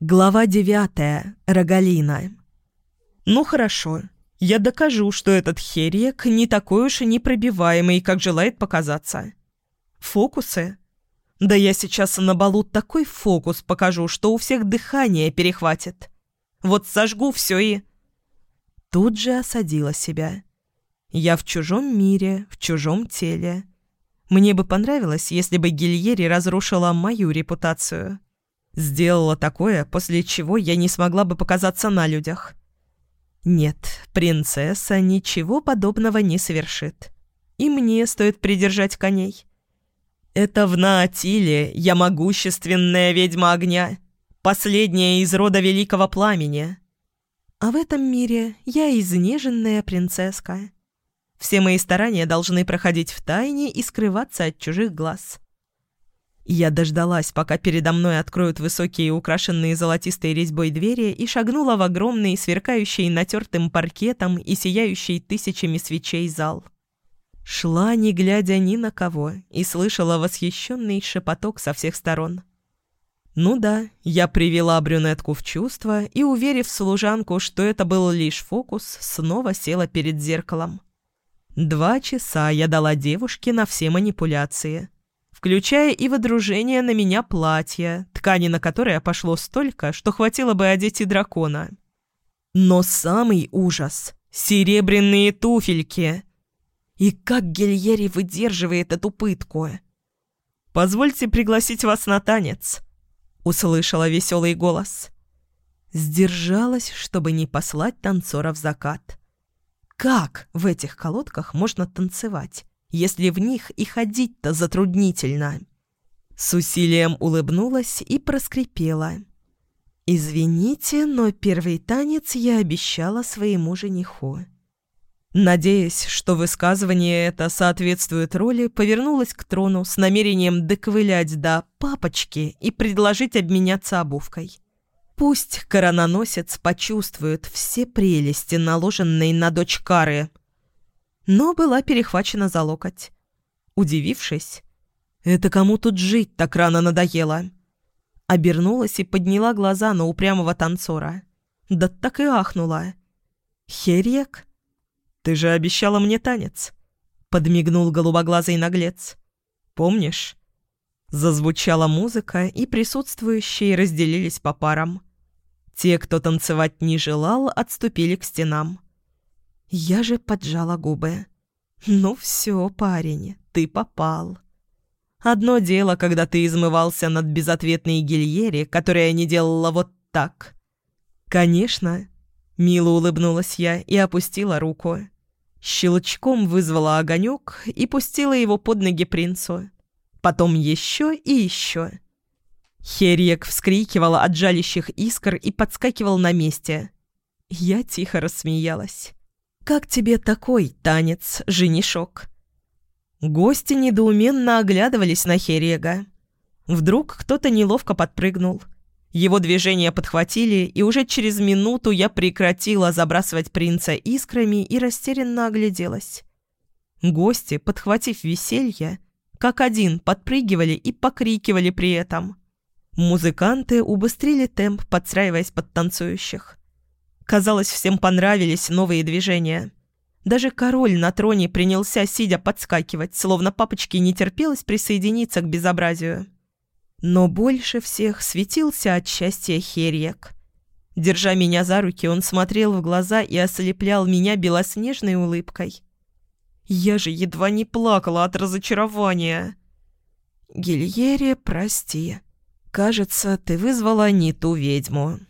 Глава 9. Рогалина. «Ну хорошо. Я докажу, что этот херьек не такой уж и непробиваемый, как желает показаться. Фокусы? Да я сейчас на балу такой фокус покажу, что у всех дыхание перехватит. Вот сожгу все и...» Тут же осадила себя. «Я в чужом мире, в чужом теле. Мне бы понравилось, если бы Гильери разрушила мою репутацию». Сделала такое, после чего я не смогла бы показаться на людях. Нет, принцесса ничего подобного не совершит. И мне стоит придержать коней. Это в Наатиле я могущественная ведьма огня, последняя из рода великого пламени. А в этом мире я изнеженная принцесска. Все мои старания должны проходить в тайне и скрываться от чужих глаз. Я дождалась, пока передо мной откроют высокие, украшенные золотистой резьбой двери, и шагнула в огромный, сверкающий натертым паркетом и сияющий тысячами свечей зал. Шла, не глядя ни на кого, и слышала восхищенный шепоток со всех сторон. Ну да, я привела брюнетку в чувство и, уверив служанку, что это был лишь фокус, снова села перед зеркалом. Два часа я дала девушке на все манипуляции – включая и водружение на меня платья, ткани на которое пошло столько, что хватило бы одеть и дракона. Но самый ужас — серебряные туфельки. И как Гильери выдерживает эту пытку? «Позвольте пригласить вас на танец», — услышала веселый голос. Сдержалась, чтобы не послать танцора в закат. Как в этих колодках можно танцевать? если в них и ходить-то затруднительно. С усилием улыбнулась и проскрипела. «Извините, но первый танец я обещала своему жениху». Надеясь, что высказывание это соответствует роли, повернулась к трону с намерением доковылять до «папочки» и предложить обменяться обувкой. Пусть корононосец почувствует все прелести, наложенные на дочь Кары, но была перехвачена за локоть. Удивившись, «Это кому тут жить так рано надоело?» Обернулась и подняла глаза на упрямого танцора. Да так и ахнула. «Херьек, ты же обещала мне танец!» Подмигнул голубоглазый наглец. «Помнишь?» Зазвучала музыка, и присутствующие разделились по парам. Те, кто танцевать не желал, отступили к стенам. Я же поджала губы. «Ну все, парень, ты попал». Одно дело, когда ты измывался над безответной гильере, которая не делала вот так. «Конечно», — мило улыбнулась я и опустила руку. Щелчком вызвала огонек и пустила его под ноги принцу. Потом еще и еще. Херьек вскрикивала от жалящих искр и подскакивал на месте. Я тихо рассмеялась. «Как тебе такой танец, женишок?» Гости недоуменно оглядывались на Херега. Вдруг кто-то неловко подпрыгнул. Его движения подхватили, и уже через минуту я прекратила забрасывать принца искрами и растерянно огляделась. Гости, подхватив веселье, как один подпрыгивали и покрикивали при этом. Музыканты убыстрили темп, подстраиваясь под танцующих. Казалось, всем понравились новые движения. Даже король на троне принялся, сидя, подскакивать, словно папочке не терпелось присоединиться к безобразию. Но больше всех светился от счастья Херьек. Держа меня за руки, он смотрел в глаза и ослеплял меня белоснежной улыбкой. Я же едва не плакала от разочарования. «Гильере, прости. Кажется, ты вызвала не ту ведьму».